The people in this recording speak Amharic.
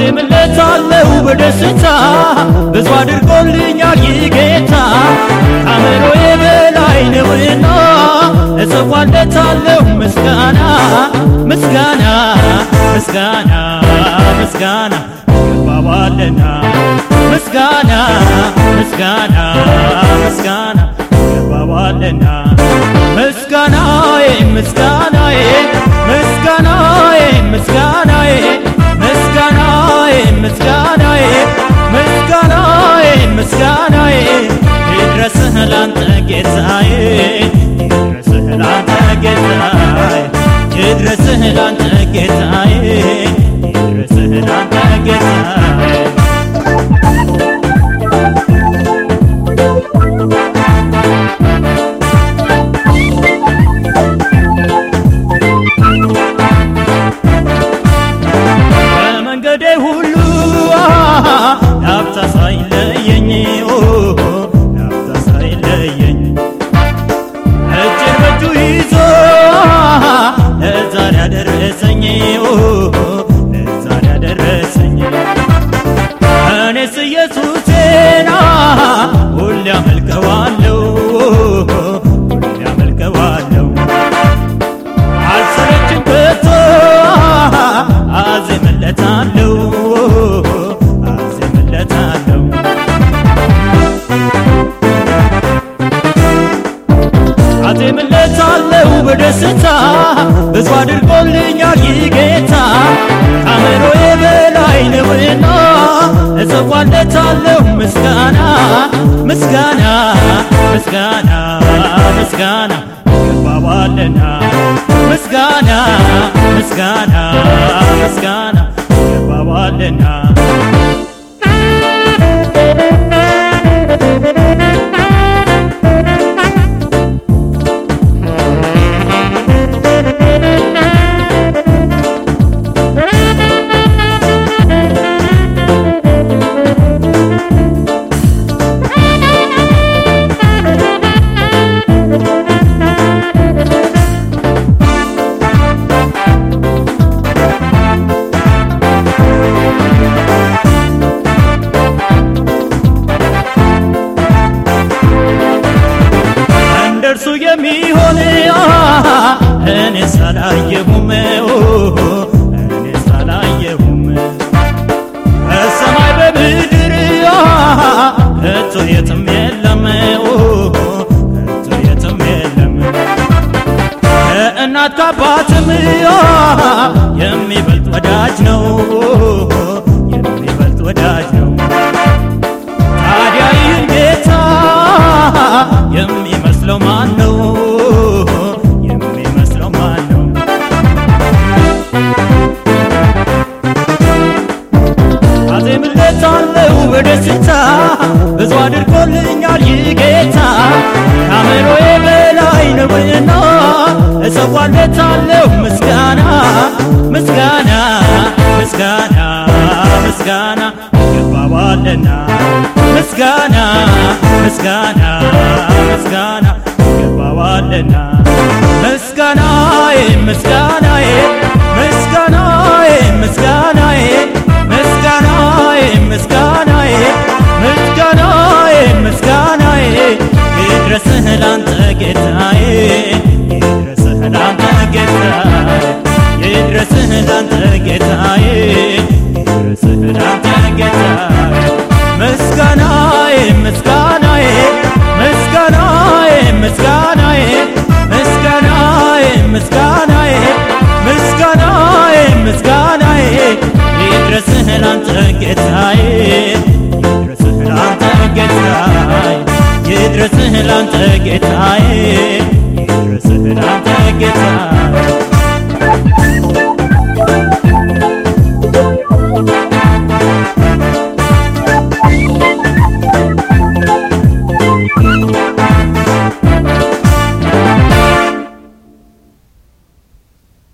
አዜምለታለሁ በደስታ ብዙ አድርጎልኛል ይህ ጌታ። ከአእምሮዬ በላይ ነውና እጽፏለታለሁ ምስጋና ምስጋና ምስጋና ምስጋና። ይገባዋልና ምስጋና ምስጋና ምስጋና። ይገባዋልና ምስጋናዬ ምስጋናዬ ምስጋናዬ ምስጋናዬ ምስጋናዬ ምስጋናዬ ምስጋናዬ ምስጋናዬ። ይድረስህ ላንተ ጌታዬ ይድረስህ ላንተ ጌታዬ። ይድረስህ ላንተ ጌታዬ ይድረስህ ላንተ ጌታዬ በደስታ ብዙ አድርጎልኛል ይህ ጌታ ከአእምሮዬ በላይ ነውና እጽፏለታለሁ ምስጋና ምስጋና ምስጋና ምስጋና። ይገባዋልና ምስጋና ምስጋና ምስጋና። ይገባዋልና ከእናት ከአባትም የሚበልጥ ወዳጅ ነው የሚበልጥ ወዳጅ ነው ታዲያ ይህን ጌታ የሚመስለው ማን ነው? የሚመስለው ማን ነው? አዜምለታለሁ በደስታ ብዙ አድርጎልኛል ይህ ጌታ ከአእምሮዬ በላይ ነውና እሰዋለታለሁ። ምስጋና ምስጋና ምስጋና ምስጋና ይገባዋልና ምስጋና ምስጋና ምስጋና ይገባዋልና ምስጋናዬ ምስጋናዬ ምስጋናዬ ምስጋናዬ ምስጋናዬ ምስጋናዬ ምስጋናዬ ምስጋናዬ። ይድረስህ ላንተ ጌታዬ ላንተ ጌታዬ ይድረስህ ላንተ ጌታዬ ይድረስህ ላንተ ጌታዬ ምስጋናዬ ምስጋናዬ ምስጋናዬ ምስጋናዬ ምስጋናዬ ምስጋናዬ ምስጋናዬ ምስጋናዬ ይድረስህ ላንተ ጌታዬ ይድረስህ ላንተ ጌታዬ ይድረስህ ላንተ ጌታዬ sitting on that time.